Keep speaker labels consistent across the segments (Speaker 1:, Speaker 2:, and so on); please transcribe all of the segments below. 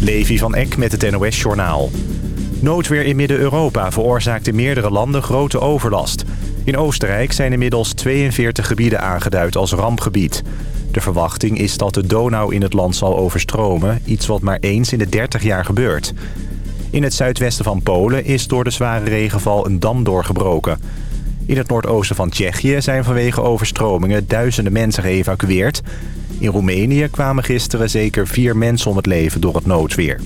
Speaker 1: Levi van Eck met het NOS-journaal. Noodweer in Midden-Europa veroorzaakt in meerdere landen grote overlast. In Oostenrijk zijn inmiddels 42 gebieden aangeduid als rampgebied. De verwachting is dat de Donau in het land zal overstromen... iets wat maar eens in de 30 jaar gebeurt. In het zuidwesten van Polen is door de zware regenval een dam doorgebroken. In het noordoosten van Tsjechië zijn vanwege overstromingen duizenden mensen geëvacueerd. In Roemenië kwamen gisteren zeker vier mensen om het leven door het noodweer.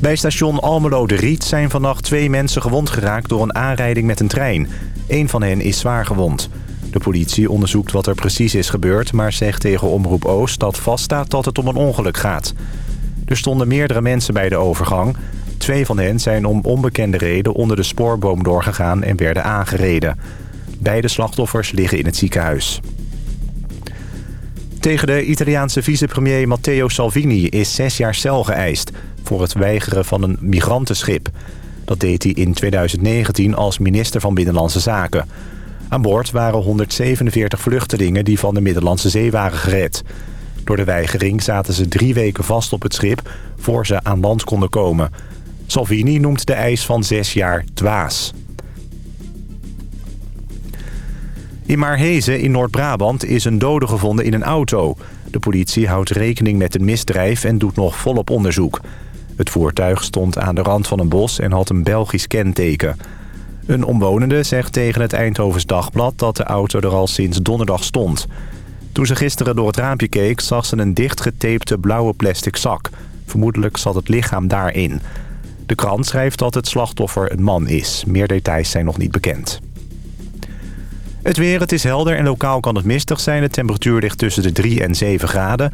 Speaker 1: Bij station Almelo de Riet zijn vannacht twee mensen gewond geraakt door een aanrijding met een trein. Eén van hen is zwaar gewond. De politie onderzoekt wat er precies is gebeurd... maar zegt tegen Omroep Oost dat vaststaat dat het om een ongeluk gaat. Er stonden meerdere mensen bij de overgang. Twee van hen zijn om onbekende reden onder de spoorboom doorgegaan en werden aangereden. Beide slachtoffers liggen in het ziekenhuis. Tegen de Italiaanse vicepremier Matteo Salvini is zes jaar cel geëist... voor het weigeren van een migrantenschip. Dat deed hij in 2019 als minister van Binnenlandse Zaken. Aan boord waren 147 vluchtelingen die van de Middellandse Zee waren gered. Door de weigering zaten ze drie weken vast op het schip... voor ze aan land konden komen. Salvini noemt de eis van zes jaar dwaas. In Maarhezen in Noord-Brabant is een dode gevonden in een auto. De politie houdt rekening met een misdrijf en doet nog volop onderzoek. Het voertuig stond aan de rand van een bos en had een Belgisch kenteken. Een omwonende zegt tegen het Eindhovens Dagblad dat de auto er al sinds donderdag stond. Toen ze gisteren door het raampje keek zag ze een dichtgetapte blauwe plastic zak. Vermoedelijk zat het lichaam daarin. De krant schrijft dat het slachtoffer een man is. Meer details zijn nog niet bekend. Het weer, het is helder en lokaal kan het mistig zijn. De temperatuur ligt tussen de 3 en 7 graden.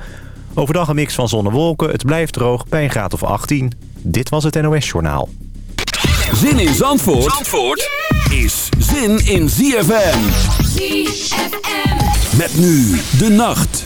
Speaker 1: Overdag een mix van zon en wolken. Het blijft droog bij een graad of 18. Dit was het NOS Journaal.
Speaker 2: Zin in Zandvoort, Zandvoort is zin in ZFM.
Speaker 3: ZFM.
Speaker 2: Met nu de nacht.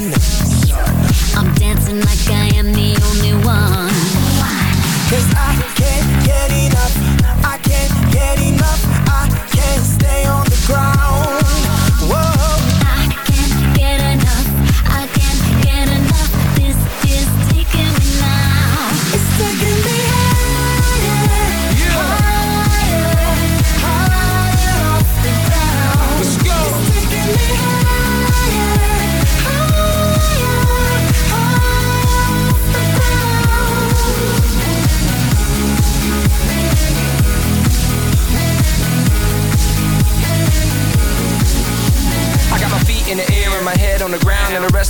Speaker 3: one.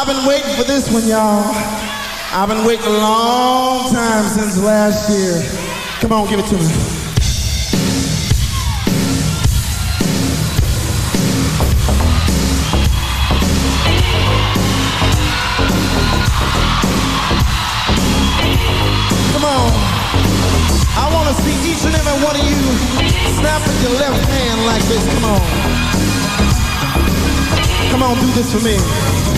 Speaker 4: I've been waiting for this one, y'all. I've been waiting a long time since last year. Come on, give it to me. one of you snap your left hand like this. Come on. Come on, do this for me.